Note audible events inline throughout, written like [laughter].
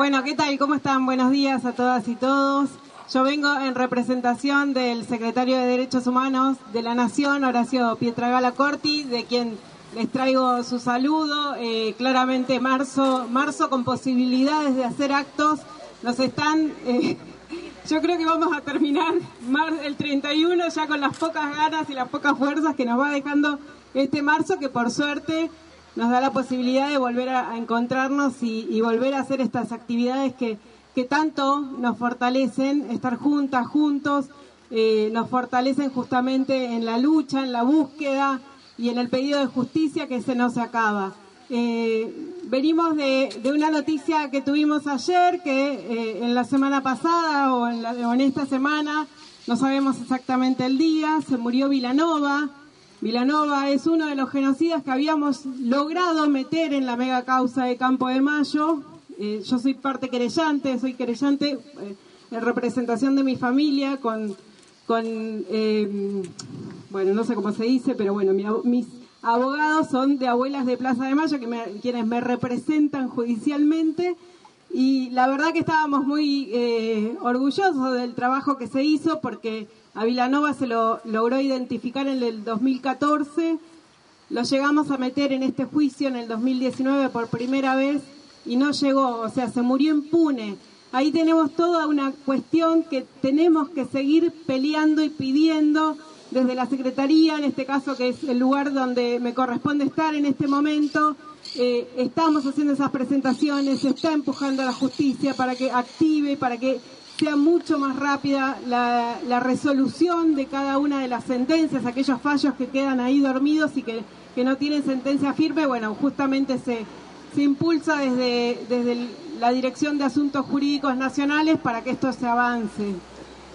Bueno, ¿qué tal? ¿Cómo están? Buenos días a todas y todos. Yo vengo en representación del secretario de Derechos Humanos de la Nación, Horacio Pietragala Corti, de quien les traigo su saludo. Eh, claramente marzo, marzo con posibilidades de hacer actos. Nos están, eh, [laughs] yo creo que vamos a terminar el 31 ya con las pocas ganas y las pocas fuerzas que nos va dejando este marzo, que por suerte nos da la posibilidad de volver a, encontrarnos y volver a hacer estas actividades que que tanto nos fortalecen, estar juntas, juntos, eh, nos fortalecen justamente en la lucha, en la búsqueda y en el pedido de justicia que se nos acaba. Eh, venimos de, una noticia que tuvimos ayer, que eh, en la semana pasada o en, en esta semana, no sabemos exactamente el día, se murió Vilanova. Vilanova es uno de los genocidas que habíamos logrado meter en la mega causa de Campo de Mayo, eh, yo soy parte querellante, soy querellante eh, en representación de mi familia con, con eh, bueno, no sé cómo se dice, pero bueno, mis abogados son de abuelas de Plaza de Mayo, que quienes me representan judicialmente. Y la verdad que estábamos muy orgullosos del trabajo que se hizo porque a Vilanova se lo logró identificar en el 2014, lo llegamos a meter en este juicio en el 2019 por primera vez y no llegó, o sea, se murió impune. Ahí tenemos toda una cuestión que tenemos que seguir peleando y pidiendo desde la Secretaría, en este caso que es el lugar donde me corresponde estar en este momento. Eh, estamos haciendo esas presentaciones, se está empujando a la justicia para que active, para que sea mucho más rápida la, resolución de cada una de las sentencias, aquellos fallos que quedan ahí dormidos y que, que no tienen sentencia firme, bueno, justamente se, se impulsa desde, desde la Dirección de Asuntos Jurídicos Nacionales para que esto se avance.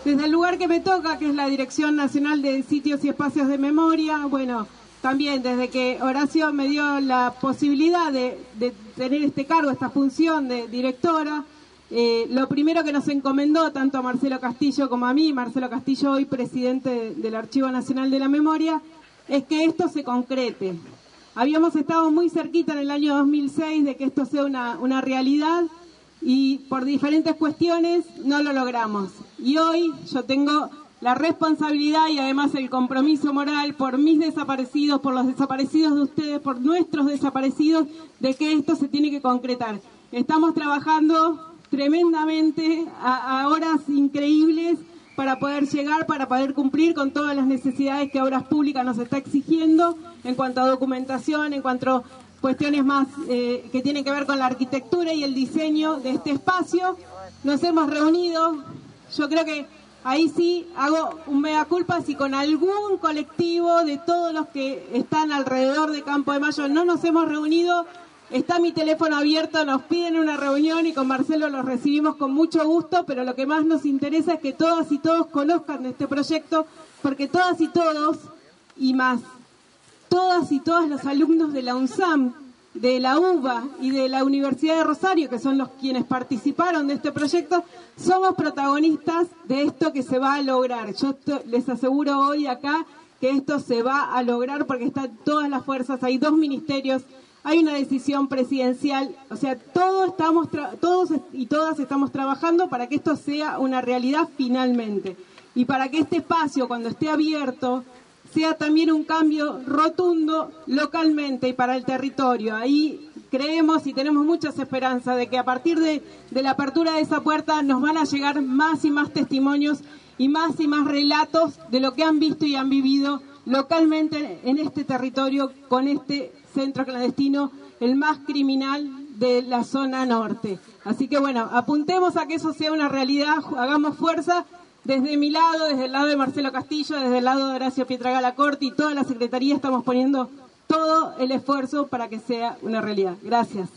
Desde el lugar que me toca, que es la Dirección Nacional de Sitios y Espacios de Memoria, bueno, también desde que Horacio me dio la posibilidad de, tener este cargo, esta función de directora, eh, lo primero que nos encomendó tanto a Marcelo Castillo como a mí, Marcelo Castillo hoy presidente del Archivo Nacional de la Memoria, es que esto se concrete, Habíamos estado muy cerquita en el año 2006 de que esto sea una, una realidad y por diferentes cuestiones no lo logramos. Y hoy yo tengo la responsabilidad y además el compromiso moral por mis desaparecidos, por los desaparecidos de ustedes, por nuestros desaparecidos, de que esto se tiene que concretar. Estamos trabajando tremendamente a, horas increíbles para poder llegar, para poder cumplir con todas las necesidades que Obras Públicas nos está exigiendo en cuanto a documentación, en cuanto a cuestiones más eh, que tienen que ver con la arquitectura y el diseño de este espacio. Nos hemos reunido, yo creo que ahí sí hago un mea culpa si con algún colectivo de todos los que están alrededor de Campo de Mayo no nos hemos reunido. Está mi teléfono abierto, nos piden una reunión y con Marcelo los recibimos con mucho gusto, pero lo que más nos interesa es que todas y todos conozcan este proyecto, porque todas y todos, y más todas y todos los alumnos de la UNSAM, de la UBA y de la Universidad de Rosario, que son los quienes participaron de este proyecto, somos protagonistas de esto que se va a lograr. Yo les aseguro hoy acá que esto se va a lograr porque están todas las fuerzas, hay dos ministerios, hay una decisión presidencial, o sea, todos estamos todos y todas estamos trabajando para que esto sea una realidad finalmente y para que este espacio cuando esté abierto sea también un cambio rotundo localmente y para el territorio. Ahí creemos y tenemos muchas esperanzas de que a partir de, la apertura de esa puerta nos van a llegar más y más testimonios y más y más relatos de lo que han visto y han vivido localmente en este territorio con este centro clandestino, el más criminal de la zona norte. Así que bueno, apuntemos a que eso sea una realidad, hagamos fuerza desde mi lado, desde el lado de Marcelo Castillo, desde el lado de Horacio Pietragala Corti y toda la Secretaría estamos poniendo todo el esfuerzo para que sea una realidad. Gracias.